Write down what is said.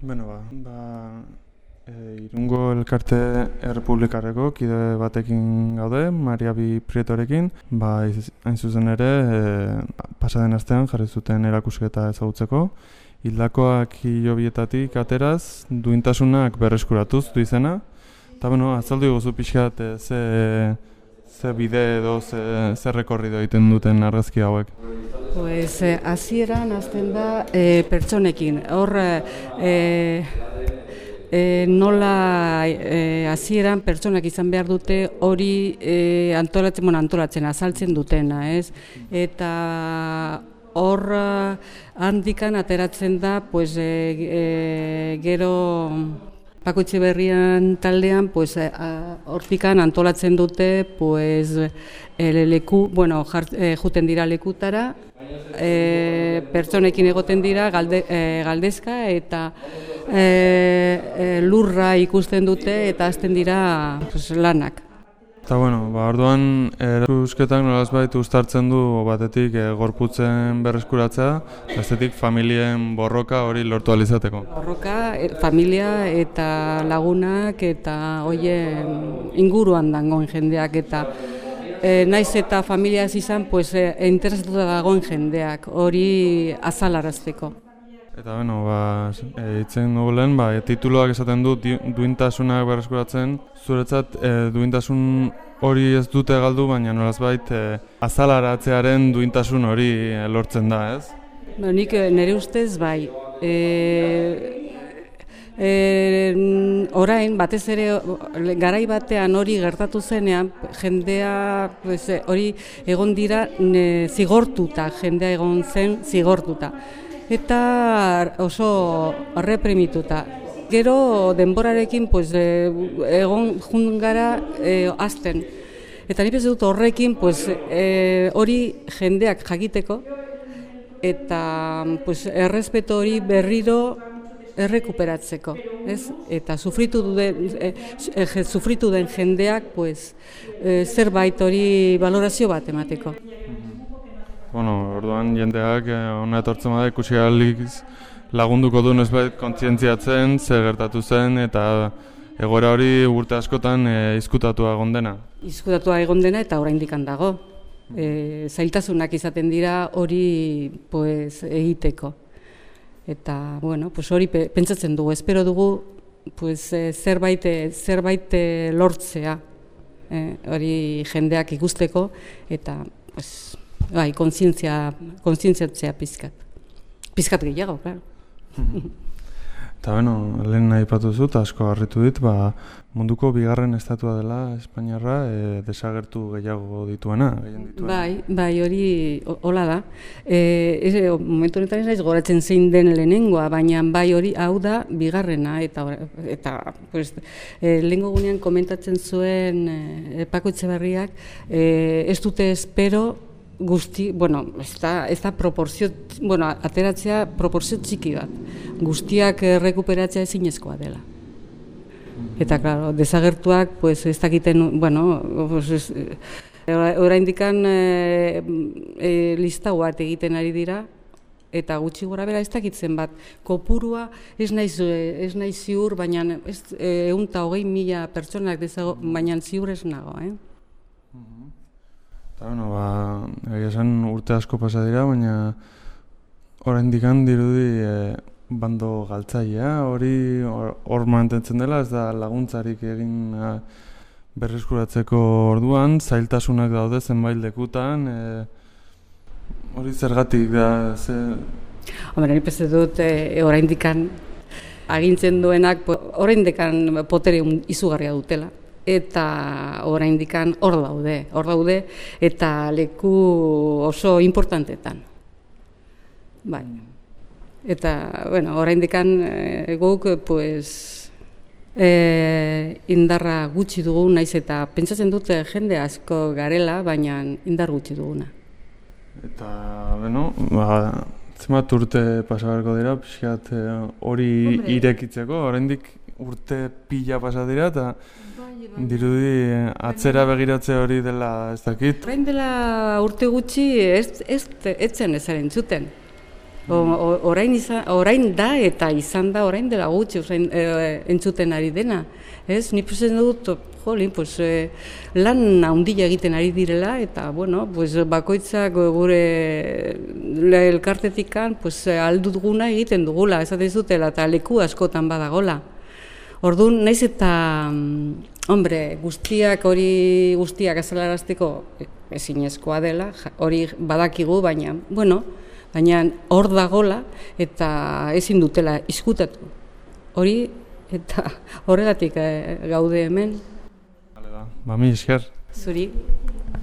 Bueno, ba, ba e, irungo elkarte errepublikarreko kide batekin gaude, Maria Bi Prietorekin, ba, hain zuzen ere, e, pasaden astean jarri zuten erakusketa ezagutzeko, hildakoak hilobietatik ateraz, duintasunak berreskuratuz du izena, eta bueno, azaldu gozu pixkat, e, ze, ze bide edo ze, ze rekorrido egiten duten argazki hauek. Pues eh, hasieran hasten da eh, pertsonekin. Hor eh, eh, nola eh, hasieran pertsonak izan behar dute hori eh, antolatzen, bueno, antolatzen azaltzen dutena, ez? Eta hor handikan ateratzen da pues eh, eh, gero Pakoitze berrian taldean, pues, eh, hortikan antolatzen dute, pues, ele leku, bueno, jart, e, juten dira lekutara, e, pertsonekin egoten dira galde, e, galdezka eta e, lurra ikusten dute eta hasten dira pues, lanak. Eta bueno, ba, orduan erakusketak nolaz baitu ustartzen du batetik e, gorputzen berreskuratzea, bestetik familien borroka hori lortu alizateko. Borroka, e, familia eta lagunak eta hoien inguruan dangoen jendeak eta e, naiz eta familia izan, pues, e, interesatuta dagoen jendeak hori azalarazteko. Eta bueno, ba, e, itzen dugu lehen, ba, e, tituloak esaten du duintasunak berreskuratzen, zuretzat e, duintasun hori ez dute galdu, baina nolazbait e, azalaratzearen duintasun hori e, lortzen da, ez? Ba, nik e, nire ustez bai. E, e, orain, batez ere, garai batean hori gertatu zenean, jendea pues, hori egon dira ne, zigortuta, jendea egon zen zigortuta eta oso reprimituta. Gero denborarekin pues, e, egon jun gara e, azten. Eta nire dut horrekin pues, e, hori jendeak jakiteko eta pues, errespeto hori berriro errekuperatzeko, ez? Eta sufritu den, e, e, sufritu den jendeak pues, e, zerbait hori valorazio bat emateko. Bueno, orduan jendeak eh, ona etortzen bada ikusi aliz lagunduko du nesbait kontzientziatzen ze gertatu zen eta egoera hori urte askotan eh, izkutatua egon dena. Izkutatua egon dena eta oraindik dago. E, zailtasunak izaten dira hori pues, egiteko. Eta bueno, pues hori pentsatzen dugu, espero dugu pues, e, zerbait, zerbait lortzea e, hori jendeak ikusteko eta pues, bai, kontzientzia, kontzientziatzea pizkat. Pizkat gehiago, claro. Eta bueno, lehen nahi patu zut, asko harritu dit, ba, munduko bigarren estatua dela Espainiarra e, desagertu gehiago dituena, gehien dituena. Bai, bai, hori hola da. E, ez, momentu honetan ez naiz goratzen zein den lehenengoa, baina bai hori hau da bigarrena, eta, eta pues, e, lehengo gunean komentatzen zuen e, pakoitze berriak, e, ez dute espero guzti, bueno, ez da, ez da proporzio, bueno, ateratzea proporzio txiki bat. Guztiak rekuperatzea ezinezkoa dela. Eta, claro, desagertuak, pues, ez dakiten, bueno, pues, ez, orain dikan e, e, lista bat egiten ari dira, eta gutxi gora bera ez dakitzen bat, kopurua ez naiz, ez naiz ziur, baina ez, e, eunta hogei mila pertsonak dezago, baina ziur ez nago, eh? Eta, bueno, ba, esan urte asko pasa dira, baina orain dikan dirudi e, bando galtzaia, hori hor mantentzen dela, ez da laguntzarik egin a, berreskuratzeko orduan, zailtasunak daude zenbait lekutan, e, hori zergatik da, ze... Hombre, nire peze dut, e, orain dikan agintzen duenak, orain dikan potere izugarria dutela eta oraindikan hor daude, hor daude eta leku oso importantetan. Bai. Eta, bueno, oraindikan e, guk pues e, indarra gutxi dugu naiz eta pentsatzen dute jende asko garela, baina indar gutxi duguna. Eta, bueno, ba, zenbat urte pasabarko dira, pixkat eh, hori irekitzeko, oraindik urte pila pasa dira, eta Dirudi atzera begiratze hori dela ez dakit. Orain dela urte gutxi ez ez etzen ezaren zuten. orain, izan, orain da eta izan da orain dela gutxi orain, e, entzuten ari dena. Ez, ni posen dut, jolin, pues, e, lan handia egiten ari direla eta, bueno, pues, bakoitzak gure elkartetikan pues, aldut guna egiten dugula, ez dizutela eta leku askotan badagola. Orduan, naiz eta, mm, hombre, guztiak hori guztiak azalarazteko ezinezkoa dela, hori badakigu, baina, bueno, baina hor dagola eta ezin dutela izkutatu. Hori eta horregatik eh, gaude hemen. Ba, mi esker. Zuri.